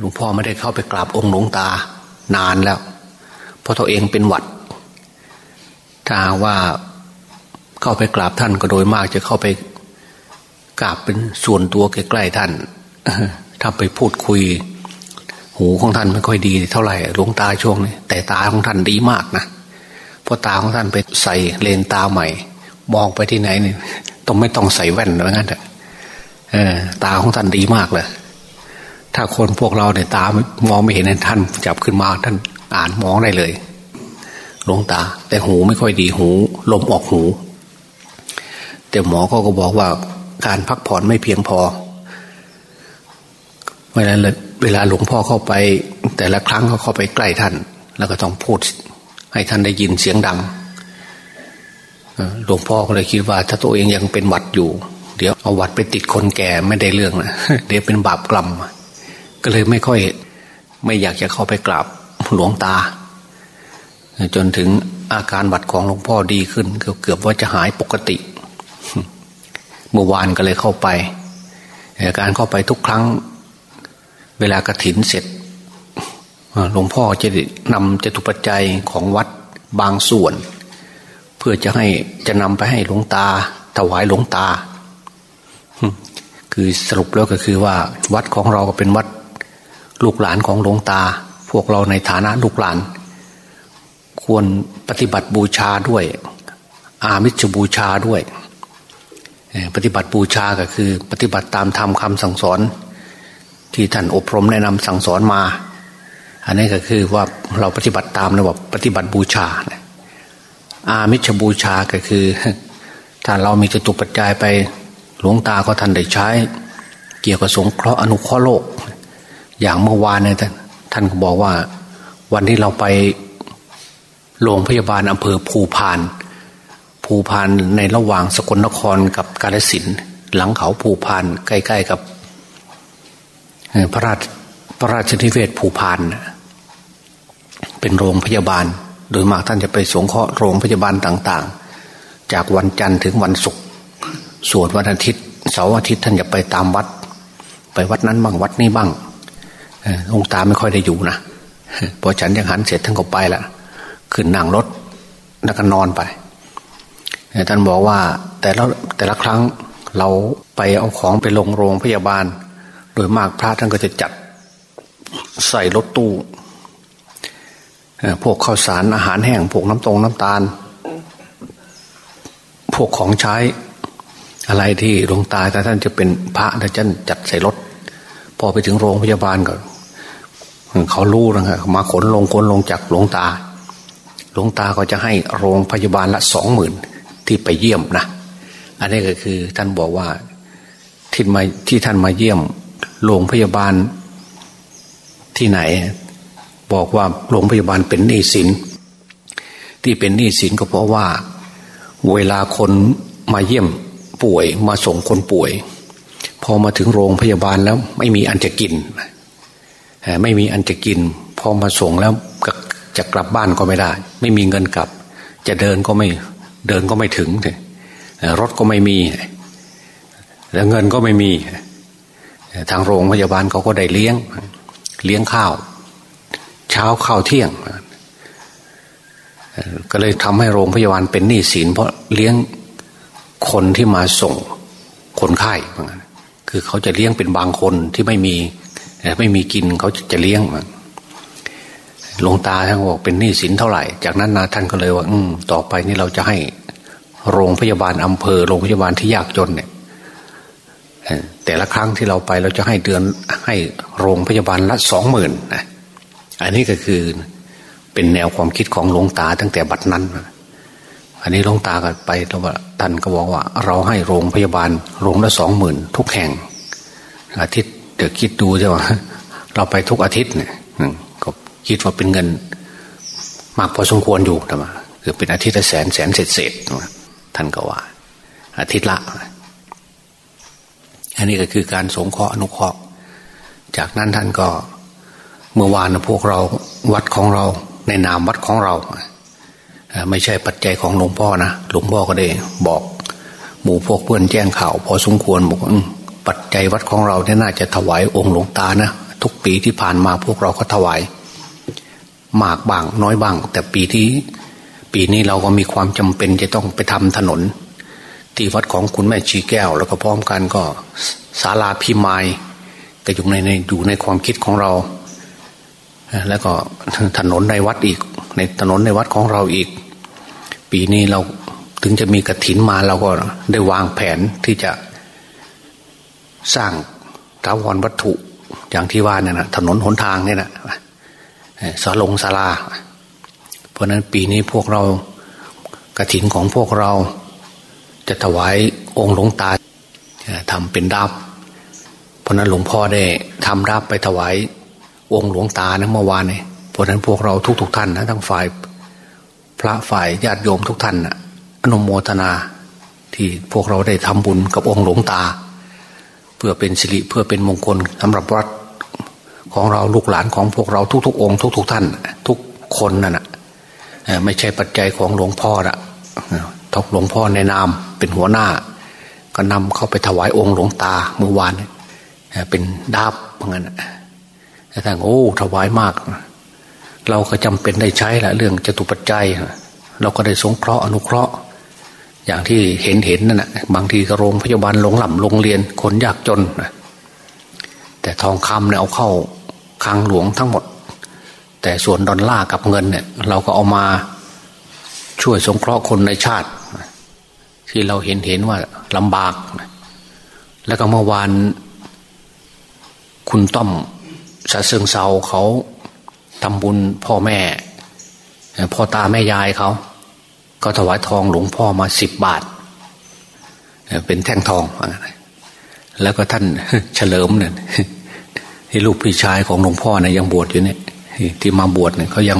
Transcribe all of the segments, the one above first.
หลวงพ่อไม่ได้เข้าไปกราบองค์หลวงตานานแล้ว เพราะตัวเองเป็นหวัด ถ้าว่าเข้าไปกราบท่านก็โดยมากจะเข้าไปกราบเป็นส่วนตัวใกล้ๆท่านถ้าไปพูดคุย หูของท่านไม่ค่อยดีเท่าไหร่หลวงตาช่วงนี้แต่ตาของท่านดีมากนะเพราะตาของท่านไปใส่เลนตาใหม่ มองไปที่ไหนเนี่ยต้องไม่ต้องใส่แว่นแล้วงั้นเถออตาของท่านดีมากเลย ถ้าคนพวกเราเนี่ยตามองไม่เห็นท่านจับขึ้นมาท่านอ่านมองได้เลยหลวงตา แต่หูไม่ค่อยดีหูลมออกหู แต่หมอก็ก็บอกว่าการพักผ่อนไม่เพียงพอเวลาเวลาหลวงพ่อเข้าไป แต่ละครั้งเขาเข้าไปใกล้ท่าน แล้วก็ต้องพูดให้ท่านได้ยินเสียงดังหลวงพ่อก็เลยคิดว่า ถ้าตัวเองยังเป็นหวัดอยู่ เดี๋ยวเอาหวัดไปติดคนแก่ไม่ได้เรื่องนะเดี๋ยวเป็นบาปกรรม ก็เลยไม่ค่อย ไม่อยากจะเข้าไปกราบหลวงตา จนถึงอาการบัดของหลวงพ่อดีขึ้น เกือบว่าจะหายปกติ เมื่อวานก็เลยเข้าไปการเข้าไปทุกครั้ง เวลากระถินเสร็จหลวงพ่อจะนำจตุปัจจัยของวัดบางส่วน เพื่อจะให้จะนำไปให้หลวงตา ถวายหลวงตา คือสรุปแล้วก็คือว่า วัดของเราก็เป็นวัด ลูกหลานของหลวงตา พวกเราในฐานะลูกหลาน ควรปฏิบัติบูชาด้วย อามิชบูชาด้วย ปฏิบัติบูชาก็คือ ปฏิบัติตามธรรมคำสั่งสอน ที่ท่านอบรมแนะนำสั่งสอนมา อันนี้ก็คือว่าเราปฏิบัติตามระบบปฏิบัติบูชา อามิชบูชาก็คือถ้าเรามีจตุปัจจัยไปหลวงตาก็ท่านได้ใช้ เกี่ยวกับสงเคราะห์อนุเคราะห์โลก อย่างเมื่อวานเนี่ยท่านก็บอกว่า วันที่เราไปโรงพยาบาลอำเภอภูพาน ภูพานในระหว่างสกลนครกับกาฬสินหลังเขาภูพานใกล้ ๆกับพระราชพระราชนิเวศภูพานเป็นโรงพยาบาล โดยมากท่านจะไปสงเคราะห์โรงพยาบาลต่างๆ จากวันจันทร์ถึงวันศุกร์ส่วนวันอาทิตย์เสาร์อาทิตย์ท่านจะไปตามวัด ไปวัดนั้นบ้างวัดนี้บ้าง องค์ตาไม่ค่อยได้อยู่นะพอฉันยังหันเสร็จท่านก็ไปละขึ้นนั่งรถแล้วก็นอนไปท่านบอกว่าแต่ละแต่ละครั้งเราไปเอาของไปลงโรงพยาบาล โดยมากพระท่านก็จะจัดใส่รถตู้พวกข้าวสารอาหารแห้งพวกน้ำตรงน้ำตาล พวกของใช้อะไรที่หลวงตาแต่ท่านจะเป็นพระท่านจัดใส่รถ พอไปถึงโรงพยาบาลก็ เขารู้นะครับมาขนลงขนลงจากหลวงตา หลวงตาก็จะให้โรงพยาบาลละสองหมื่นที่ไปเยี่ยมนะอันนี้ก็คือท่านบอกว่าที่มาที่ท่านมาเยี่ยมโรงพยาบาลที่ไหน บอกว่าโรงพยาบาลเป็นหนี้สินที่เป็นหนี้สินก็เพราะว่า เวลาคนมาเยี่ยมป่วยมาส่งคนป่วย พอมาถึงโรงพยาบาลแล้วไม่มีอันจะกิน ไม่มีอันจะกินพอมาส่งแล้วจะกลับบ้านก็ไม่ได้ ไม่มีเงินกลับ จะเดินก็ไม่เดินก็ไม่ถึงรถก็ไม่มี แล้วเงินก็ไม่มี ทางโรงพยาบาลเขาก็ได้เลี้ยง เลี้ยงข้าว เช้าข้าวเที่ยง ก็เลยทำให้โรงพยาบาลเป็นหนี้สินเพราะเลี้ยงคนที่มาส่งคนไข้คือเขาจะเลี้ยงเป็นบางคนที่ไม่มี ไม่มีกินเขาจะเลี้ยงหลวงตาท่านบอกเป็นหนี้สินเท่าไหร่ จากนั้นนาท่านก็เลยว่า อืมต่อไปนี่เราจะให้โรงพยาบาลอำเภอโรงพยาบาลที่ยากจนเนี่ยแต่ละครั้งที่เราไปเราจะให้เดือนให้โรงพยาบาลละสองหมื่นนะอันนี้ก็คือเป็นแนวความคิดของหลวงตาตั้งแต่บัดนั้น อันนี้หลวงตาก็ไปแล้วว่าท่านก็บอกว่า เราให้โรงพยาบาลโรงละสองหมื่นทุกแห่งอาทิตย์ ดี๋ยวคิดดูใช่ไหมเราไปทุกอาทิตย์เนี่ยก็คิดว่าเป็นเงิน มากพอสมควรอยู่ทำไมคือเป็นอาทิตย์ละแสนแสนเศษเศษท่านก็ว่า อาทิตย์ละ อันนี้ก็คือการสงเคราะห์อนุเคราะห์ จากนั้นท่านก็เมื่อวานพวกเราวัดของเราในนามวัดของเรา ไม่ใช่ปัจจัยของหลวงพ่อนะหลวงพ่อก็ได้บอก หมู่พวกเพื่อนแจ้งข่าว พอสมควรบอก ปัจจัยวัดของเราเนี่ยน่าจะถวายองค์หลวงตานะทุกปีที่ผ่านมาพวกเราก็ถวายมากบ้างน้อยบ้าง แต่ปีที่ปีนี้เราก็มีความจำเป็นจะต้องไปทำถนน ที่วัดของคุณแม่ชีแก้ว แล้วก็พร้อมกันก็ศาลาพิมายก็อยู่ในในอยู่ในความคิดของเรา แล้วก็ถนนในวัดอีก ในถนนในวัดของเราอีก ปีนี้เราถึงจะมีกระถินมาเราก็ได้วางแผนที่จะ สร้างท้าวรวัตถุอย่างที่ว่าเนี่ยนะถนนหนทางเนี่ยนะสาลงศาลา เพราะนั้นปีนี้พวกเรากระถินของพวกเราจะถวายองค์หลวงตาทำเป็นดาบเพราะนั้นหลวงพ่อได้ทำดาบไปถวายองค์หลวงตานะเมื่อวานเนี่ยเพราะนั้นพวกเราทุกๆทท่านนะทั้งฝ่ายพระฝ่ายญาติโยมทุกท่านนะอนุโมทนาที่พวกเราได้ทำบุญกับองค์หลวงตา พื่อเป็นสิริเพื่อเป็นมงคลสำหรับวัดของเราลูกหลานของพวกเราทุกๆ องค์ทุก ๆ ท่าน ทุกคนนั่นแหะไม่ใช่ปัจจัยของหลวงพ่อละทกหลวงพ่อในนามเป็นหัวหน้า ก็นำเข้าไปถวายองค์หลวงตาเมื่อวานเป็นดาบเหมือนกันแต่ท่านโอ้ถวายมาก เราก็จำเป็นได้ใช้แหละเรื่องจตุปัจจัย เราก็ได้สงเคราะห์อนุเคราะห์ อย่างที่เห็นเห็นนั่นแหะบางทีก็โรงพยาบาลโรงหล่ำโรงเรียนคนยากจนแต่ทองคำเนี่ยเอาเข้าคลังหลวงทั้งหมด แต่ส่วนดอลลาร์กับเงินเนี่ย เราก็เอามาช่วยสงเคราะห์คนในชาติ ที่เราเห็นเห็นว่าลำบาก แล้วก็เมื่อวานคุณต้อมสะเซิงเซาเขาทำบุญพ่อแม่ พ่อตาแม่ยายเขา ก็ถวายทองหลวงพ่อมาสิบบาท เป็นแท่งทองแล้วก็ท่านเฉลิมเนี่ยที่ลูกพี่ชายของหลวงพ่อเนี่ยยังบวชอยู่เนี่ยที่มาบวชเนี่ยเขายัง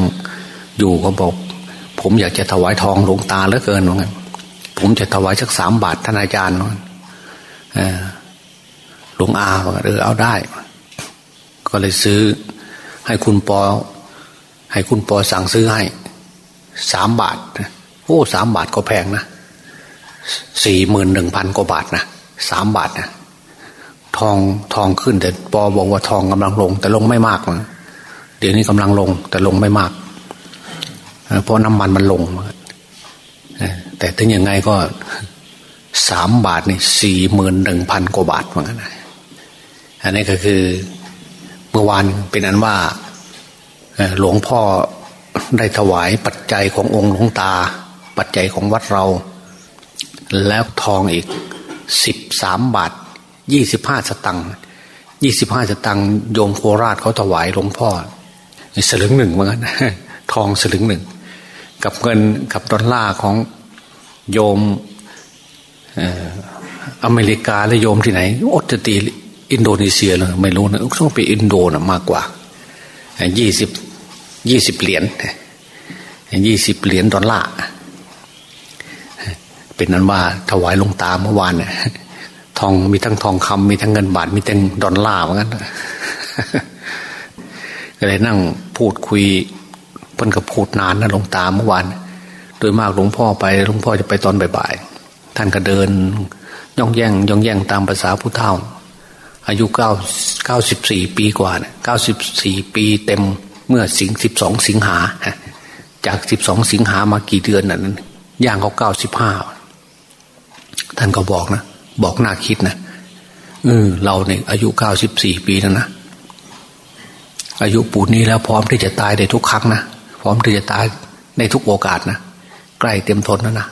อยู่เขาบอก ผมอยากจะถวายทองหลวงตาเหลือเกินว่างั้นผมจะถวายสักสามบาทท่านอาจารย์ว่าหลวงอาว่าเออเอาได้ ก็เลยซื้อให้คุณปอ ให้คุณปอสั่งซื้อให้สามบาท โอ้สามบาทก็แพงนะสี่หมื่นหนึ่งพันกว่าบาทนะสามบาทนะทองทองขึ้นแต่ปอบอกว่าทองกำลังลง แต่ลงไม่มากนะเดี๋ยวนี้กำลังลง แต่ลงไม่มากเพราะน้ำมันมันลงแต่ถึงยังไงก็สามบาทนี่สี่หมื่นหนึ่งพันกว่าบาทเหมือนกันอันนี้ก็คือเมื่อวานเป็นอันว่าหลวงพ่อได้ถวายปัจจัยขององค์หลวงตา ปัจจัยของวัดเรา แล้วทองอีกสิบสามบาทยี่สิบห้าสตังค์ยี่สิบห้าสตังค์โยมโคราชเขาถวายหลวงพ่อสลึงหนึ่งเหมือนกันทองสลึงหนึ่ง กับเงินกับดอลลาร์ของโยมอเมริกาและโยมที่ไหนออสเตรียอินโดนีเซียเลยไม่รู้นะต้องไปอินโดนะมากกว่ายี่สิบยี่สิบเหรียญยี่สิบเหรียญดอลลาร์ เป็นนั้นว่าถวายลงตาเมื่อวานเนี่ยทองมีทั้งทองคำมีทั้งเงินบาทมีทั้งดอลลาร์เหมือนกันก็เลยนั่งพูดคุยเพิ่นก็พูดนานนะหลวงตาเมื่อวานโดยมากหลวงพ่อไปหลวงพ่อจะไปตอนบ่ายๆท่านก็เดินย่องแย่งย่องแย่งตามภาษาผู้เฒ่า อายุเก้าเก้าสิบสี่ปีกว่าเนี่ยเก้าสิบสี่ปีเต็มเมื่อสิงสิบสองสิงหาจากสิบสองสิงหามากี่เดือนนั้นย่างเขาเก้าสิบห้า ท่านก็บอกนะ บอกน่าคิดนะเออเราเนี่ยอายุเก้าสิบสี่ปีแล้วนะอายุปูนนี้แล้วพร้อมที่จะตายในทุกครั้งนะพร้อมที่จะตายในทุกโอกาสนะใกล้เต็มทนแล้วนะ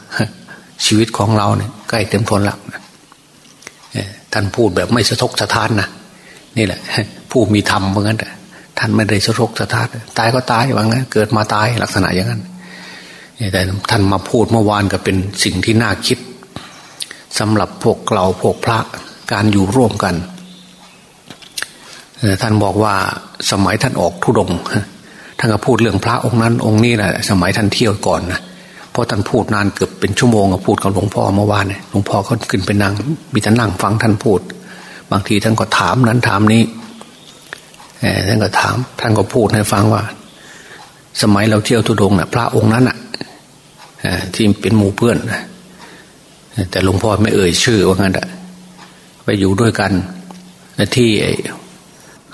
ชีวิตของเราเนี่ยใกล้เต็มทนแล้วท่านพูดแบบไม่สะทกสะท้านนะนี่แหละ ผู้มีธรรมเหมือนกันท่านไม่ได้สะทกสะท้านตายก็ตายว่างั้นเกิดมาตายลักษณะอย่างนั้นแต่ท่านมาพูดเมื่อวานก็เป็นสิ่งที่น่าคิด สำหรับพวกเราพวกพระการอยู่ร่วมกัน ท่านบอกว่าสมัยท่านออกทุดงท่านก็พูดเรื่องพระองค์นั้น องค์นี้แหละสมัยท่านเที่ยวก่อนนะเพราะท่านพูดนานเกือบเป็นชั่วโมงพูดกับหลวงพ่อเมื่อวานหลวงพ่อเขาขึ้นไปนั่งมีแต่นั่งฟังท่านพูด บางทีท่านก็ถามนั้นถามนี้ท่านก็ถาม ท่านก็พูดให้ฟังว่า สมัยเราเที่ยวทุดงนะ่ะ พระองค์นั้นอะที่เป็นหมู่เพื่อน แต่หลวงพ่อไม่เอ่ยชื่อว่างั้นอะไปอยู่ด้วยกันที่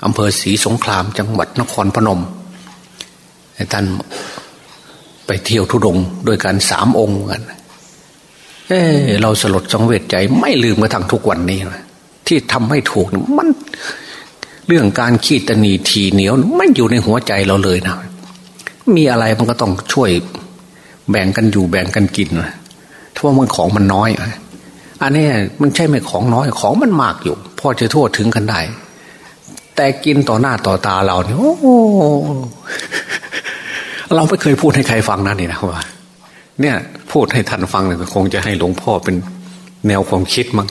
อำเภอศรีสงครามจังหวัดนครพนมท่านไปเที่ยวทุดงด้วยกันสามองค์กันเออเราสลดสังเวชใจ ไม่ลืมกระทั่งทุกวันนี้นะที่ทำให้ถูกมัน เรื่องการขี้ตนีทีเหนียวไม่อยู่ในหัวใจเราเลยนะมีอะไรมันก็ต้องช่วยแบ่งกันอยู่แบ่งกันกินนะ ถ้าว่ามันของมันน้อยอันนี้มันใช่ไม่ของน้อยของมันมากอยู่พอจะโทษถึงกันได้ แต่กินต่อหน้าต่อตาเราเนี่ยโอ้เราไม่เคยพูดให้ใครฟังนั่นนี่นะว่า เนี่ย พูดให้ท่านฟังเนี่ยคงจะให้หลวงพ่อเป็นแนวความคิดมั้ง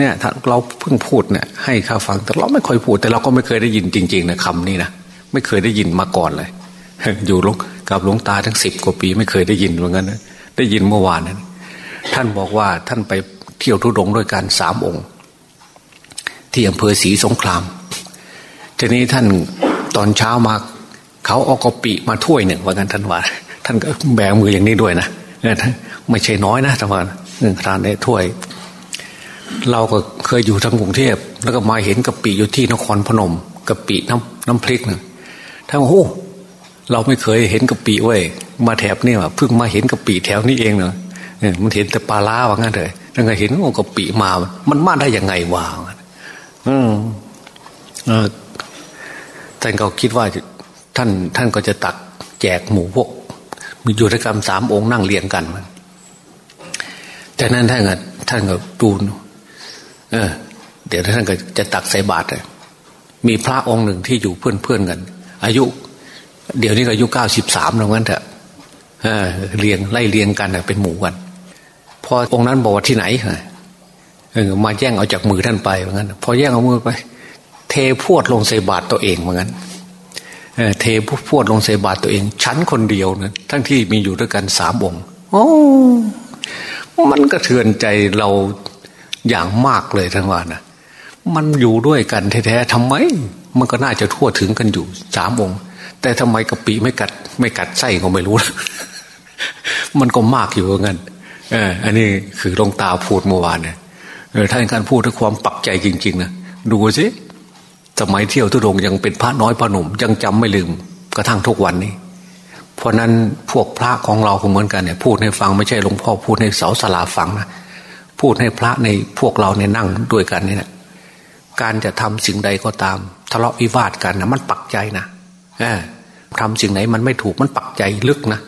เนี่ยเราเพิ่งพูดเนี่ยให้ข้าฟัง แต่เราไม่ค่อยพูด แต่เราก็ไม่เคยได้ยินจริง ๆนะคำนี้นะไม่เคยได้ยินมาก่อนเลย อยู่ลงกับหลวงตาทั้งสิบกว่าปี ไม่เคยได้ยินเหมือนกันนะได้ยินเมื่อวานนั้น ท่านบอกว่าท่านไปเที่ยวทุดงด้วยกันสามองค์ ที่อำเภอศรีสงคราม ทีนี้ท่านตอนเช้ามาเขาเอากปิมาถ้วยหนึ่งว่ากันท่านว่า ท่านก็แบมืออย่างนี้ด้วยนะไม่ใช่น้อยนะท่านว่าหนึ่งทานได้ถ้วย เราก็เคยอยู่ทางกรุงเทพแล้วก็มาเห็นกะปิอยู่ที่นครพนมกะปิน้ำน้ำพริกนะท่านโอ้เราไม่เคยเห็นกะปิเว้ยมาแถบนี่ว่าเพิ่งมาเห็นกะปิแถวนี้เองเนาะ มันเห็นแต่ปลาล่าว่างั้นเลยท่านก็เห็นโอ้กะปิมา มันมาได้ยังไงวะอืมท่านก็คิดว่าท่าน ท่านก็จะตักแจกหมูพวก มีอยู่ด้วยกันสามองค์นั่งเรียงกันจากนั้นท่านก็ท่านก็ดูเออ เดี๋ยวท่านก็จะตักใส่บาตรมีพระองค์หนึ่งที่อยู่เพื่อนเพื่อนกัน อายุ เดี๋ยวนี้ก็อายุเก้าสิบสามแล้วงั้นเถอะเรียงไล่เรียงกันเป็นหมู่กัน พอองค์นั้นบอกว่าที่ไหนเออมาแย่งเอาจากมือท่านไปเหมือนกันพอแย่งเอามือไป เทพวดลงใส่บาตรตัวเองเหมือนกันเทพวดลงใส่บาตรตัวเอง ชั้นคนเดียวนะทั้งที่มีอยู่ด้วยกันสามองค์โอ้มันกระเทือนใจเราอย่างมากเลยทั้งวันนะมันอยู่ด้วยกันแท้ๆทำไม มันก็น่าจะทั่วถึงกันอยู่สามองค์ แต่ทำไมกะปิไม่กัด ไม่กัดไส้ก็ไม่รู้ มันก็มากอยู่เงิน เอออันนี้คือลงตาพูดเมื่อวานเนี่ยเออถ้าการพูดด้วยความปักใจจริง ๆ นะดูสิสมัยเที่ยวทุดงยังเป็นพระน้อยพระหนุ่ม ยังจำไม่ลืมกระทั่งทุกวันนี้ เพราะนั้นพวกพระของเราเหมือนกันเนี่ยพูดให้ฟังไม่ใช่หลวงพ่อพูดให้เสาสลาฟังนะพูดให้พระในพวกเราเนี่ยนั่งด้วยกันนี่แหละการจะทำสิ่งใดก็ตาม ทะเลาะวิวาทกันนะมันปักใจนะอทำสิ่งไหนมันไม่ถูกมันปักใจลึกนะ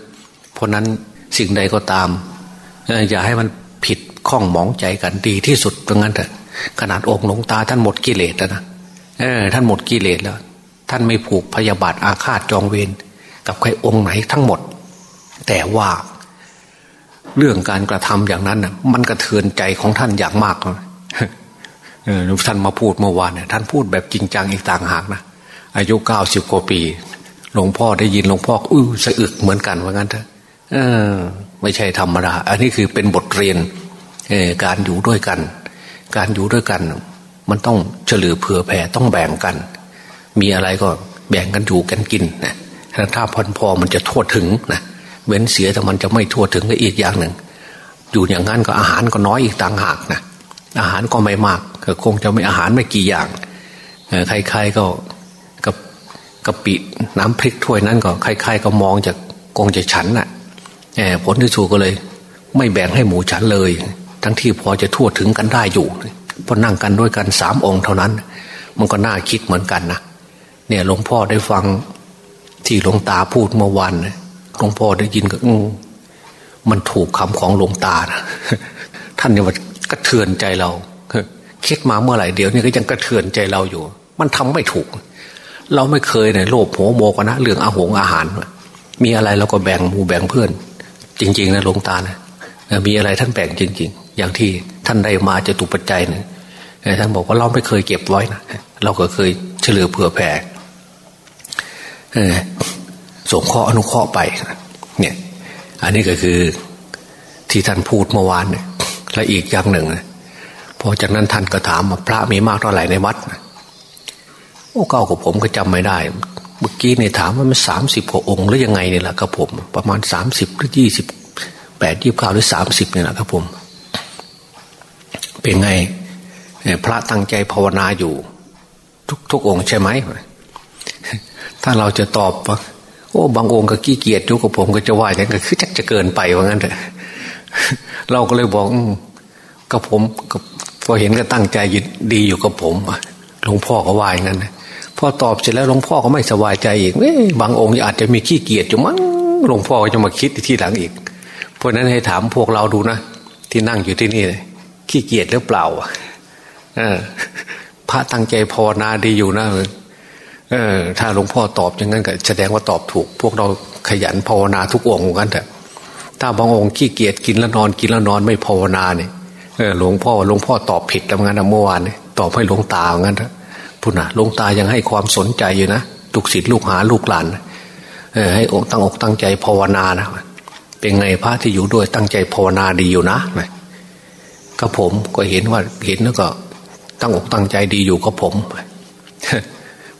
เพราะนั้นสิ่งใดก็ตาม อย่าให้มันผิดข้องหมองใจกันดีที่สุดตรงนั้นเถอะขนาดองค์หลวงตาท่านหมดกิเลสแล้วนะเออท่านหมดกิเลสแล้ว ท่านไม่ผูกพยาบาทอาฆาตจองเวรกับใครองค์ไหนทั้งหมด แต่ว่าเรื่องการกระทำอย่างนั้นน่ะ มันกระเทือนใจของท่านอย่างมากเลยท่านมาพูดเมื่อวานเนี่ยท่านพูดแบบจริงจังอีกต่างหากนะอายุเก้าสิบกว่าปี หลวงพ่อได้ยินหลวงพ่ออื้อสะอึกเหมือนกันว่างั้นเถอะเออ ไม่ใช่ธรรมดา อันนี้คือเป็นบทเรียนการอยู่ด้วยกัน การอยู่ด้วยกัน มันต้องเฉลือเผื่อแผ่ต้องแบ่งกัน มีอะไรก็แบ่งกันอยู่กันกินนะถ้าพอนพอมันจะทั่วถึงนะเว้นเสียแต่มันจะไม่ทั่วถึงก็อีกอย่างหนึ่ง อยู่อย่างนั้นก็อาหารก็น้อยอีกต่างหากนะอาหารก็ไม่มากก็คงจะไม่อาหารไม่กี่อย่างใครๆก็กับกะปิน้ำพริกถ้วยนั้นก็ใครๆก็มองจากกงจะฉันน่ะ ผลที่สุดก็เลย ไม่แบ่งให้หมูฉันเลย ทั้งที่พอจะทั่วถึงกันได้อยู่พอนั่งกันด้วยกันสามองค์เท่านั้น มันก็น่าคิดเหมือนกันนะเนี่ยหลวงพ่อได้ฟังที่หลวงตาพูดเมื่อวานหลวงพ่อได้ยินก็มันถูกคำของหลวงตานะท่านเนี่ยว่ากระเทือนใจเราคิดมาเมื่อไหร่เดี๋ยวนี้ก็ยังกระเทือนใจเราอยู่ มันทำไม่ถูก เราไม่เคยเนี่ยโลภโหโมกนะเรื่องอาหงอาหาร มีอะไรเราก็แบ่งหมู่แบ่งเพื่อน จริง ๆ นะหลวงตานะมีอะไรท่านแบ่งจริง ๆ อย่างที่ท่านได้มาจะตุปัจจัยเนี่ยท่านบอกว่าเราไม่เคยเก็บไว้นะเราก็เคยเฉลือเผื่อแผ่ส่งข้ออนุเคราะห์ไปเนี่ย อันนี้ก็คือที่ท่านพูดเมื่อวานเนี่ยและอีกอย่างหนึ่งพอจากนั้นท่านก็ถามมาพระมีมากเท่าไหร่ในวัดโอ้เก่ากับผมก็จำไม่ได้ เมื่อกี้เนี่ยถามว่ามันสามสิบกว่าองค์หรือยังไงเนี่ยแหละครับผม ประมาณสามสิบหรือยี่สิบแปดยี่สิบเก้าหรือสามสิบเนี่ยแหละครับผม เป็นไงพระตั้งใจภาวนาอยู่ ทุกทุกองค์ใช่ไหมถ้าเราจะตอบว่าโอ้บางองค์ก็ขี้เกียจอยู่กับผมก็จะว่าอย่างนั้นก็คือจักจะเกินไปว่างั้นเถอะเราก็เลยบอกกับผมกับพอเห็นก็ตั้งใจดีอยู่กับผมหลวงพ่อก็ว่าอย่างนั้น พอตอบเสร็จแล้วหลวงพ่อก็ไม่สบายใจอีกบางองค์อาจจะมีขี้เกียจอยู่มั้งหลวงพ่อก็จะมาคิดที่หลังอีก เพราะนั้นให้ถามพวกเราดูนะที่นั่งอยู่ที่นี่เลยขี้เกียจหรือเปล่าอพระตั้งใจภาวนาดีอยู่นะเออ ถ้าหลวงพ่อตอบอย่างนั้นก็แสดงว่าตอบถูก พวกเราขยันภาวนาทุกองค์กันแต่ถ้าบางองค์ขี้เกียจกินแล้วนอนกินแล้วนอนไม่ภาวนาเนี่ยหลวงพ่อหลวงพ่อตอบผิดแล้วงั้นเมื่อวานเนี่ยตอบให้หลวงตางั้นนะ พุทธะหลวงตายังให้ความสนใจอยู่นะลูกศิษย์ลูกหาลูกหลานให้อกตั้งอกตั้งใจภาวนานะเป็นไงพระที่อยู่ด้วยตั้งใจภาวนาดีอยู่นะก็ผมก็เห็นว่าเห็นแล้วก็ ตั้งอกตั้งใจดีอยู่กับผม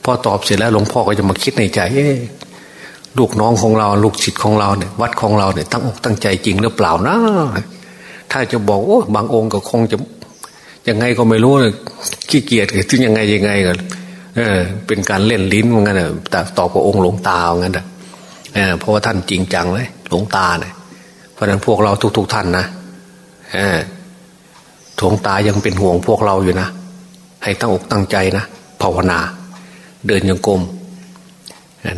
พอตอบเสร็จแล้วหลวงพ่อก็จะมาคิดในใจลูกน้องของเราลูกศิษย์ของเราเนี่ย วัดของเราเนี่ยตั้งอกตั้งใจจริงหรือเปล่านะถ้าจะบอกโอ้บางองค์ก็คงจะ ยังไงก็ไม่รู้เลยขี้เกียจถึงยังไงยังไงกันเออ เป็นการเล่นลิ้นเหมือนกันแต่ตอบกับองค์หลวงตาเหมือนกันเออเพราะว่าท่านจริงจังเลยหลวงตาเนี่ยเพราะนั้นพวกเราทุกๆทท่านนะเออหลวงตายังเป็นห่วงพวกเราอยู่นะให้ตั้งอกตั้งใจนะภาวนา เดินยังกรม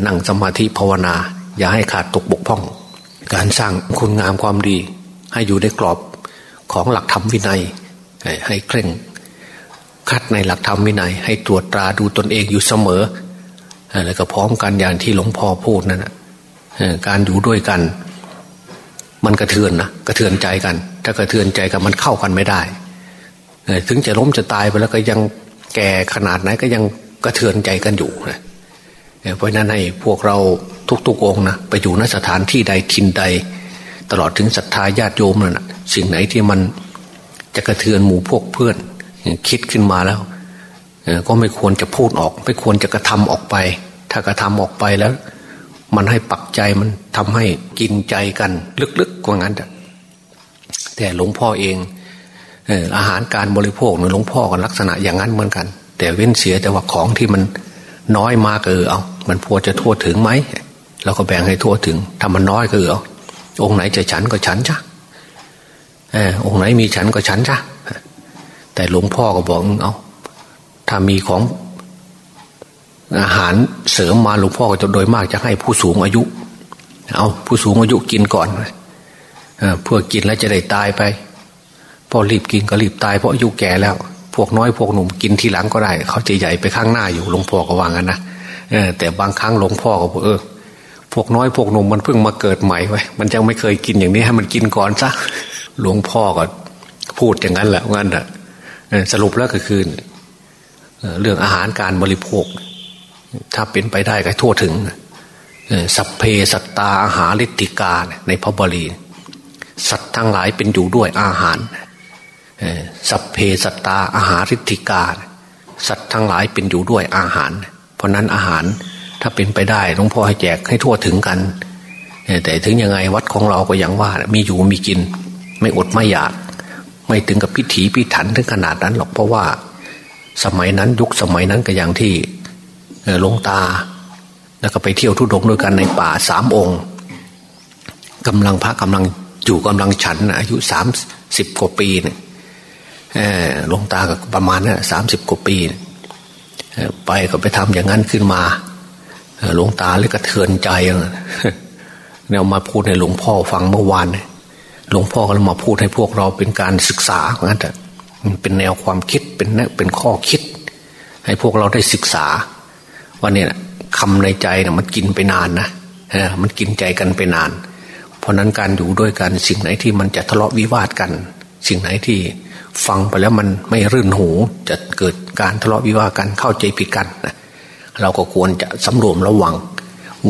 นั่งสมาธิภาวนา อย่าให้ขาดตกบกพร่อง การสร้างคุณงามความดี ให้อยู่ในกรอบของหลักธรรมวินัย ให้เคร่งคัดในหลักธรรมวินัย ให้ตรวจตราดูตนเองอยู่เสมอแล้วก็พร้อมกันอย่างที่หลวงพ่อพูดนั่นแหะการอยู่ด้วยกัน มันกระเทือนนะกระเทือนใจกัน ถ้ากระเทือนใจกันมันเข้ากันไม่ได้ถึงจะล้มจะตายไปแล้วก็ยังแก่ขนาดไหนก็ยังกระเทือนใจกันอยู่นะเพราะนั้นให้พวกเราทุกๆองนะไปอยู่ณสถานที่ใดทินใด ตลอดถึงศรัทธาญาติโยมนั่นนะสิ่งไหนที่มัน จะกระเทือนหมู่พวกเพื่อน คิดขึ้นมาแล้วก็ไม่ควรจะพูดออก ไม่ควรจะกระทำออกไป ถ้ากระทำออกไปแล้ว มันให้ปักใจมันทำให้กินใจกันลึกๆกว่านั้นแต่หลวงพ่อเองอาหารการบริโภคนหลวงพ่อกันลักษณะอย่างนั้นเหมือนกัน แต่เว้นเสียแต่ว่าของที่มันน้อยมากเออเอา มันพอจะทั่วถึงไหมเราก็แบ่งให้ทั่วถึงถ้ามันน้อยก็เอออาองค์ไหนจะฉันก็ฉันจ้ะ ออองค์ไหนมีฉันก็ฉันจ้ะแต่หลวงพ่อก็บอกเอาถ้ามีของอาหารเสริมมาหลวงพ่อก็จะโดยมากจะให้ผู้สูงอายุ เอาผู้สูงอายุกินก่อนเพื่อกินแล้วจะได้ตายไปพอรีบกินก็รีบตายเพราะอายุแก่แล้ว พวกน้อยพวกหนุ่มกินทีหลังก็ได้ เขาจะใหญ่ไปข้างหน้าอยู่หลวงพ่อก็วางกันนะแต่บางครั้งหลวงพ่อก็บอกเออ พวกน้อยพวกหนุ่มมันเพิ่งมาเกิดใหม่ไว้มันยังไม่เคยกินอย่างนี้ให้มันกินก่อนซะหลวงพ่อก็พูดอย่างนั้นแหละงั้นแหละสรุปแล้วก็คือเรื่องอาหารการบริโภค ถ้าเป็นไปได้ก็ทั่วถึงสัพเพสัตตาอาหาริติกาในพระบาลีสัตว์ทั้งหลายเป็นอยู่ด้วยอาหารสัพเพสัตตาอาหาริธิกาสัตว์ทั้งหลายเป็นอยู่ด้วยอาหาร เพราะนั้นอาหาร ถ้าเป็นไปได้หลวงพ่อให้แจกให้ทั่วถึงกัน แต่ถึงยังไงวัดของเราก็ยังว่า มีอยู่มีกิน ไม่อดไม่อยาก ไม่ถึงกับพิถีพิถันถึงขนาดนั้นหรอกเพราะว่า สมัยนั้นยุคสมัยนั้นก็อย่างที่หลวงตา แล้วก็ไปเที่ยวทุดงด้วยกันในป่าสามองค์กำลังพระกำลังอยู่กำลังฉันอายุสามสิบกว่าปีเนี่ยหลวงตาก็ประมาณนะสามสิบกว่าปี ไปก็ไปทำอย่างนั้นขึ้นมา หลวงตาเลยก็เทือนใจเนี่ยมาพูดให้หลวงพ่อฟังเมื่อวานหลวงพ่อก็เลยมาพูดให้พวกเราเป็นการศึกษางั้นแต่เป็นแนวความคิดเป็นเป็นข้อคิด ให้พวกเราได้ศึกษาว่าเนี่ยคำในใจเนี่ยมันกินไปนานนะมันกินใจกันไปนาน เพราะนั้นการอยู่ด้วยกันสิ่งไหนที่มันจะทะเลาะวิวาทกัน สิ่งไหนที่ฟังไปแล้วมันไม่รื่นหูจะเกิดการทะเลาะวิวาทกันเข้าใจผิดกันนะ เราก็ควรจะสำรวมระวัง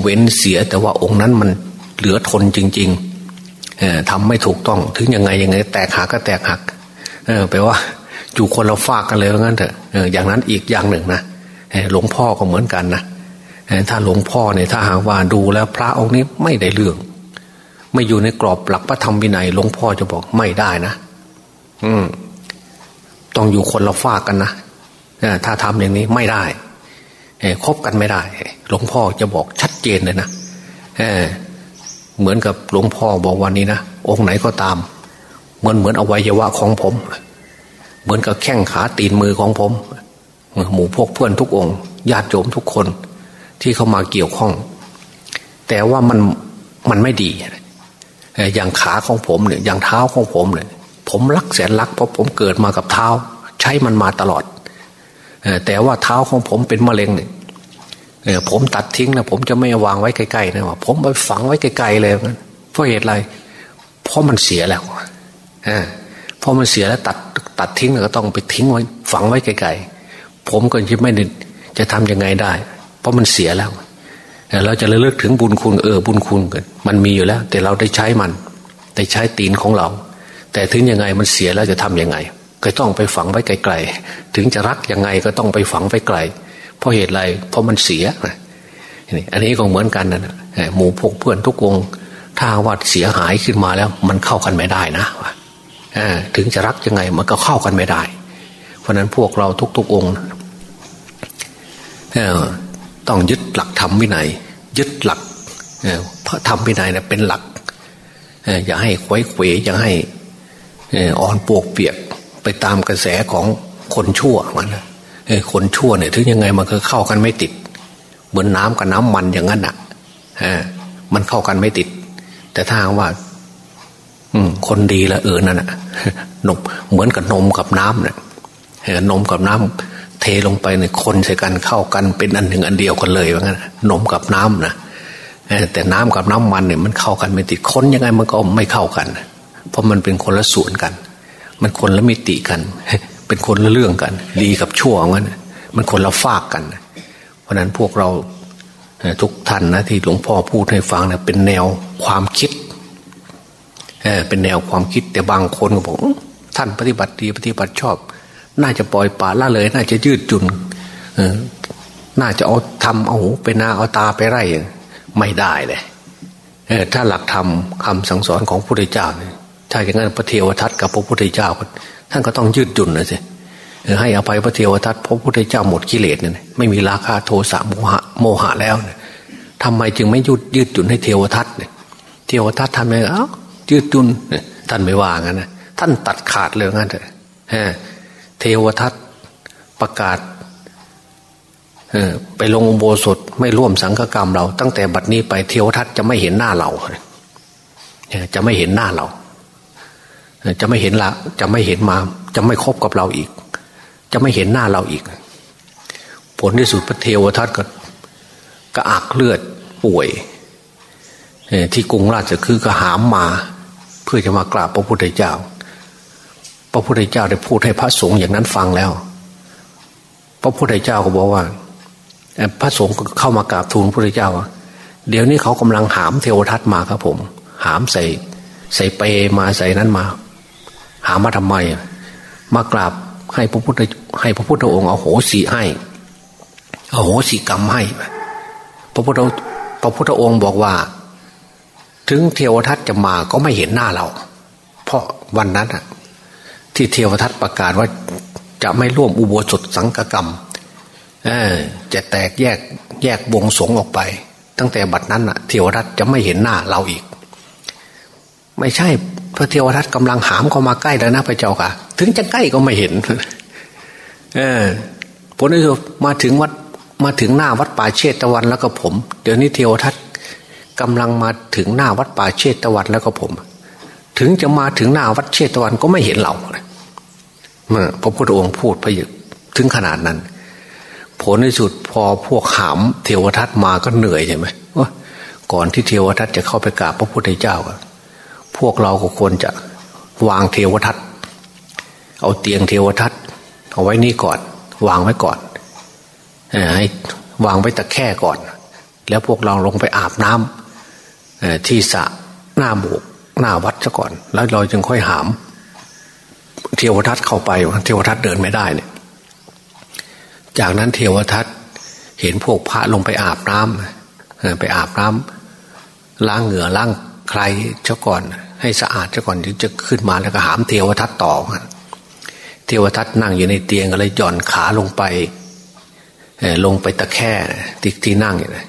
เว้นเสียแต่ว่าองค์นั้นมันเหลือทนจริงๆทำไม่ถูกต้องถึงยังไงยังไง แตกหักก็แตกหักแปลว่าอยู่คนเราฝากกันเลยว่างั้นเถอะอย่างนั้นอีกอย่างหนึ่งนะหลวงพ่อก็เหมือนกันนะถ้าหลวงพ่อเนี่ยถ้าหากว่าดูแล้วพระองค์นี้ไม่ได้เรื่อง ไม่อยู่ในกรอบหลักพระธรรมวินัยหลวงพ่อจะบอกไม่ได้นะ อืม ต้องอยู่คนละฝากกันนะถ้าทำอย่างนี้ไม่ได้ คบกันไม่ได้ หลวงพ่อจะบอกชัดเจนเลยนะเเหมือนกับหลวงพ่อบอกวันนี้นะองค์ไหนก็ตาม เหมือนเหมือนอวัยวะของผม เหมือนกับแข้งขาตีนมือของผมหมู่พวกเพื่อนทุกองค์ญาติโยมทุกคน ที่เข้ามาเกี่ยวข้อง แต่ว่ามันมันไม่ดีอย่างขาของผมเนี่ยอย่างเท้าของผมเนี่ยผมรักแสนรักเพราะผมเกิดมากับเท้า ใช้มันมาตลอด แต่ว่าเท้าของผมเป็นมะเร็งเนี่ยผมตัดทิ้งนะผมจะไม่วางไว้ใกล้ๆนะว่าผมไปฝังไว้ไกลๆเลยเพราะเหตุอะไร เพราะมันเสียแล้วอ่าพอมันเสียแล้วตัดตัดทิ้งก็ต้องไปทิ้งไว้ ฝังไว้ไกลๆผมก็จะไม่จะทํำยังไงได้ เพราะมันเสียแล้วเราจะระลึกถึงบุญคุณเออบุญคุณกันมันมีอยู่แล้ว แต่เราได้ใช้มันได้ใช้ตีนของเรา แต่ถึงยังไงมันเสียแล้วจะทํำยังไง ก็ต้องไปฝังไว้ไกลๆถึงจะรักยังไงก็ต้องไปฝังไว้ไกล เพราะเหตุไรเพราะมันเสียนี่อันนี้ก็เหมือนกันนะหมู่พวกเพื่อนทุกวง ถ้าวัดเสียหายขึ้นมาแล้ว มันเข้ากันไม่ได้นะถึงจะรักยังไงมันก็เข้ากันไม่ได้ เพราะนั้นพวกเราทุกๆองค์ต้องยึดหลักธรรมวินัยยึดหลักพระธรรมวินัยนะเป็นหลักอย่าให้ควยเขวอย่าให้อ่อนปวกเปียก ไปตามกระแสของคนชั่วมันนะคนชั่วเนี่ยถึงยังไงมันก็เข้ากันไม่ติด เหมือนน้ากับน้ำมันอย่างนั้นอะมันเข้ากันไม่ติด แต่ถ้าว่า อืม คนดีละเออนั่นอะนมเหมือนกับนมกับน้ำเนี่ยนมกับน้ำเทลงไปเนี่ยคนใส่กันเข้ากันเป็นอันหนึ่งอันเดียวกันเลยว่างั้นนมกับน้ำนะแต่น้ำกับน้ำมันเนี่ยมันเข้ากันไม่ติดคนยังไงมันก็ไม่เข้ากัน เพราะมันเป็นคนละส่วนกัน มันคนละมิติกัน เป็นคนละเรื่องกัน ดีกับชั่วงั้นมันคนละฝากกัน เพราะนั้นพวกเราทุกท่านนะที่หลวงพ่อพูดให้ฟังนะเป็นแนวความคิดเป็นแนวความคิดแต่บางคนก็บอกท่านปฏิบัติดีปฏิบัติชอบ น่าจะปล่อยป่าละเลย น่าจะยืดจุนน่าจะเอาทำเอาหูไปนาเอาตาไปไร่ไม่ได้เลยถ้าหลักธรรมคาสั่งสอนของพระพุทธเจ้านี่ ถ้าอย่างนั้นพระเทวทัตกับพระพุทธเจ้า ท่านก็ต้องยืดหยุ่นนะสิให้อภัยพระเทวทัตพระพระพุทธเจ้าหมดกิเลสเนี่ยไม่มีราคาโทสะโมหะโมหะแล้วเนี่ยทำไมจึงไม่ยืดยืดหยุ่นให้เทวทัตเนี่ยเทวทัตทำไงเอ้ายืดหยุ่นท่านไม่ว่างั้นนะท่านตัดขาดเลยงั้นเถอะเทวทัตประกาศไปลงอุโบสถไม่ร่วมสังฆกรรมเรา ตั้งแต่บัดนี้ไปเทวทัตจะไม่เห็นหน้าเราจะไม่เห็นหน้าเรา จะไม่เห็นละ จะไม่เห็นมา จะไม่คบกับเราอีก จะไม่เห็นหน้าเราอีก ผลที่สุดพระเทวทัตก็กระอักเลือดป่วยที่กรุงราชคือกระหามมา เพื่อจะมากราบพระพุทธเจ้า พระพุทธเจ้าได้พูดให้พระสงฆ์อย่างนั้นฟังแล้ว พระพุทธเจ้าก็บอกว่าพระสงฆ์เข้ามากราบทูลพระพุทธเจ้าว่าเดี๋ยวนี้เขากำลังหามเทวทัตมาครับผม หามใส่ ใส่เปมาใส่นั้นมา หามาทำไม มากราบให้พระพุทธให้พระพุทธองค์เอาโหสีให้เอาโหสีกรรมให้ พระพุทธพระพุทธองค์บอกว่า ถึงเทวทัตจะมาก็ไม่เห็นหน้าเรา เพราะวันนั้นอะที่เทวทัตประกาศว่าจะไม่ร่วมอุโบสถสังกกรรมจะแตกแยกแยกวงสงออกไป ตั้งแต่บัดนั้นอะเทวทัตจะไม่เห็นหน้าเราอีก ไม่ใช่พระเทวทัตกำลังหามเข้ามาใกล้แล้วนะพระเจ้าค่ะ ถึงจะใกล้ก็ไม่เห็น เออผลที่สุดมาถึงวัดมาถึงหน้าวัดป่าเชตวันแล้วก็ผม เดี๋ยวนี้เทวทัตกำลังมาถึงหน้าวัดป่าเชตวันแล้วก็ผม ถึงจะมาถึงหน้าวัดเชตวันก็ไม่เห็นเราเมื่อพระพุทธองค์พูดพระยถึงขนาดนั้น ผลที่สุดพอพวกหามเทวทัตมาก็เหนื่อยใช่ไหมว่าก่อนที่เทวทัตจะเข้าไปกราบพระพุทธเจ้า พวกเราก็ควรจะวางเทวทัตเอาเตียงเทวทัตเอาไว้นี่ก่อน วางไว้ก่อนให้วางไว้ตะแค่ก่อน แล้วพวกเราลงไปอาบน้ำที่สระหน้าบุกหน้าวัดซะก่อน แล้วเราจึงค่อยหาม เทวทัตเข้าไปเทวทัตเดินไม่ได้เนี่ย จากนั้นเทวทัตเห็นพวกพระลงไปอาบน้ำไปอาบน้ำล้างเหงื่อล้าง ใครเจ้าก่อน ให้สะอาดเจ้าก่อนถึงจะขึ้นมาแล้วก็หามเทวทัตต่อกันเทวทัตนั่งอยู่ในเตียงก็เลยหย่อนขาลงไปลงไปตะแค่ที่ที่นั่งอยู่เลย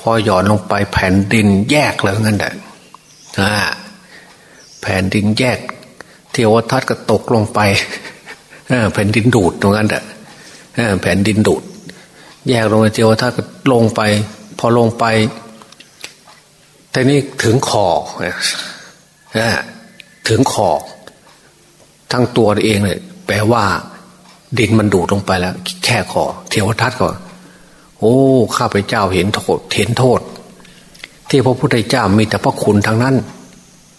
พอหย่อนลงไปแผ่นดินแยกเลยงั้นแหละแผ่นดินแยก เทวทัตก็ตกลงไปแผ่นดินดูดตรงนั้นแหละแผ่นดินดูด แยกลงไปเทวทัตก็ลงไป พอลงไป แต่นี่ถึงคอถึงคอทั้งตัวเองเลยแปลว่า ดินมันดูดลงไปแล้ว แค่คอเทวทัตก็โอ้ข้าพเจ้าเห็นโทษเห็นโทษ ที่พระพุทธเจ้ามีแต่พระคุณทั้งนั้น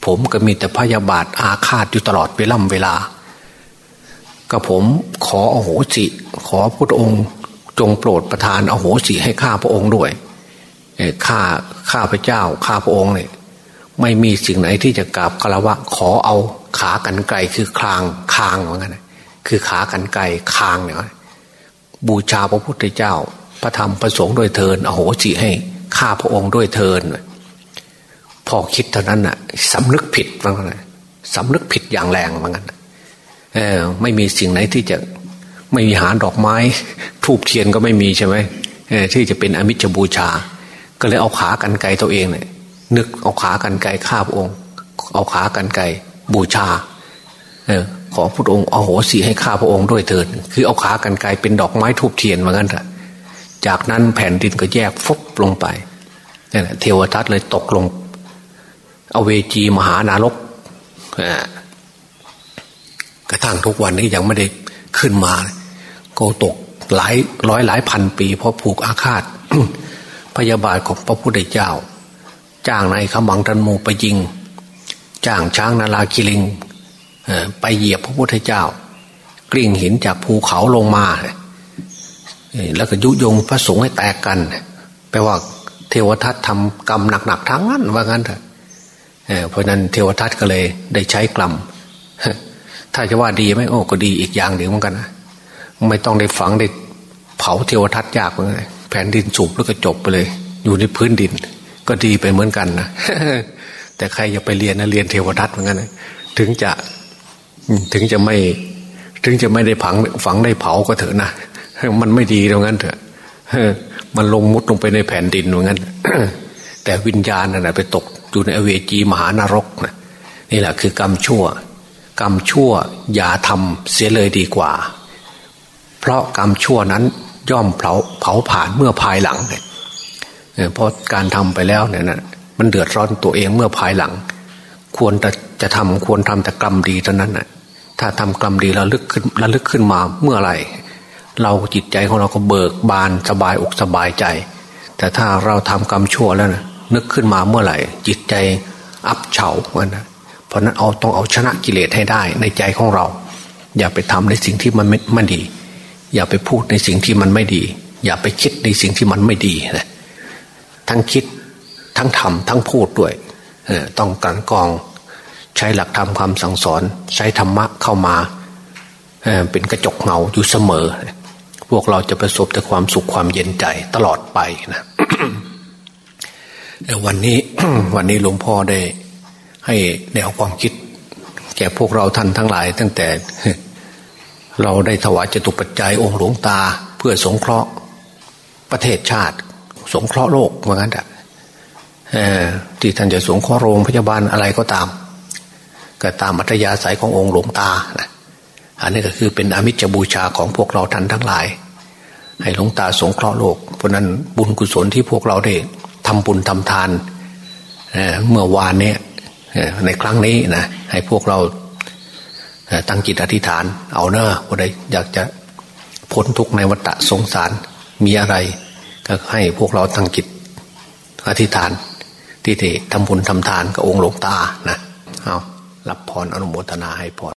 ผมก็มีแต่พยาบาทอาฆาตอยู่ตลอดเวล่ำเวลาก็ผมขออโหสิขอพระองค์ จงโปรดประทานอโหสิให้ข้าพระองค์ด้วย ข้าข้าพเจ้าข้าพระองค์เนี่ยไม่มีสิ่งไหนที่จะกราบคารวะ ขอเอาขากันไกลคือคลางคางเหมือนกันคือขากันไกลคางเนี่ยบูชาพระพุทธเจ้า พระธรรมประสงค์ด้วยเทินอโหสิให้ข้าพระองค์ด้วยเทินพอคิดเท่านั้นน่ะสำนึกผิดว่างั้นสำนึกผิดอย่างแรงว่างั้นเออไม่มีสิ่งไหนที่จะไม่มีหาดอกไม้ทูบเทียนก็ไม่มีใช่ไหมที่จะเป็นอมิจบูชา ก็เลยเอาขากันไกตัวเองเนี่ยนึกเอาขากันไกข้าพระองค์ เอาขากันไกบูชา เออขอพระองค์เอาโหสีให้ข้าพระองค์ด้วยเถิด คือเอาขากันไกเป็นดอกไม้ทูบเทียนเหมือนกันเถอะจากนั้นแผ่นดินก็แยกฟุบลงไปนี่แหละเทวทัตเลยตกลง เอาเวจีมหานารกกระทั่งทุกวันนี้ยังไม่ได้ขึ้นมา ก็ตกหลายร้อยหลายพันปี เพราะผูกอาฆาต พยาบาทของพระพุทธเจ้า จ้างนายขมังทันโมไปยิง จ้างช้างนาลาคิลิงไปเหยียบพระพุทธเจ้ากริ่งหินจากภูเขาลงมาแล้วก็ยุยงพระสงฆ์ให้แตกกันแปลว่าเทวทัตทำกรรมหนักๆทั้งนั้นว่างั้นเถอะเพราะนั้นเทวทัตก็เลยได้ใช้กรรมถ้าจะว่าดีไหมโอ้ก็ดีอีกอย่างหนึ่งเหมือนกันนะไม่ต้องได้ฝังได้เผาเทวทัตยากเลย แผ่นดินสูบแล้วก็จบไปเลย อยู่ในพื้นดิน ก็ดีไปเหมือนกันนะแต่ใครจะไปเรียนนะเรียนเทวทัตเหมือนกันนะถึงจะถึงจะไม่ ถึงจะไม่ได้ฝังฝังได้เผาก็เถอะนะมันไม่ดีตรงนั้นเถอะมันลงมุดลงไปในแผ่นดินตรงนั้นแต่วิญญาณน่ะไปตกอยู่ในอเวจีมหานรกนะนี่แหละคือกรรมชั่ว กรรมชั่วอย่าทำเสียเลยดีกว่า เพราะกรรมชั่วนั้น ย่อมเผาเผาผ่านเมื่อภายหลังเนี่ยเพราะการทำไปแล้วเนี่ยนะมันเดือดร้อนตัวเองเมื่อภายหลัง ควรจะจะทำควรทำแต่กรรมดีเท่านั้นนะถ้าทำกรรมดีแล้วลึกขึ้นระลึกขึ้นมาเมื่อไหร่เราจิตใจของเราก็เบิกบานสบายอกสบายใจ แต่ถ้าเราทำกรรมชั่วแล้วนะนึกขึ้นมาเมื่อไหร่ จิตใจอับเฉาวันนะเพราะนั้นเอาต้องเอาชนะกิเลสให้ได้ในใจของเรา อย่าไปทำในสิ่งที่มันไม่ดี อย่าไปพูดในสิ่งที่มันไม่ดี อย่าไปคิดในสิ่งที่มันไม่ดีนะทั้งคิดทั้งทำทั้งพูดด้วยต้องการกองใช้หลักธรรมคำสั่งสอน ใช้ธรรมะเข้ามาเป็นกระจกเงาอยู่เสมอ พวกเราจะประสบแต่ความสุขความเย็นใจตลอดไปนะวันนี้วันนี้หลวงพ่อได้ให้แนวความคิด แก่พวกเราท่านทั้งหลาย ตั้งแต่ เราได้ถวายจตุปัจจัยองค์หลวงตา เพื่อสงเคราะห์ประเทศชาติ สงเคราะห์โลกเหมือนกันอะที่ท่านจะสงเคราะห์โรงพยาบาลอะไรก็ตาม ก็ตามอัธยาศัยขององค์หลวงตานะอันนี้ก็คือเป็นอมิจบูชาของพวกเราท่านทั้งหลาย ให้หลวงตาสงเคราะห์โลก เพราะนั้นบุญกุศลที่พวกเราได้ทำบุญทำทานเมื่อวานนี้ในครั้งนี้นะให้พวกเรา ตั้งจิตอธิษฐาน เอาเนอะวันใดอยากจะพ้นทุกข์ในวัฏสงสารมีอะไร ก็ให้พวกเราตั้งจิตอธิษฐาน ที่ที่ทำบุญทำทานกับองค์หลวงตานะเอารับพรอนุโมทนาให้พร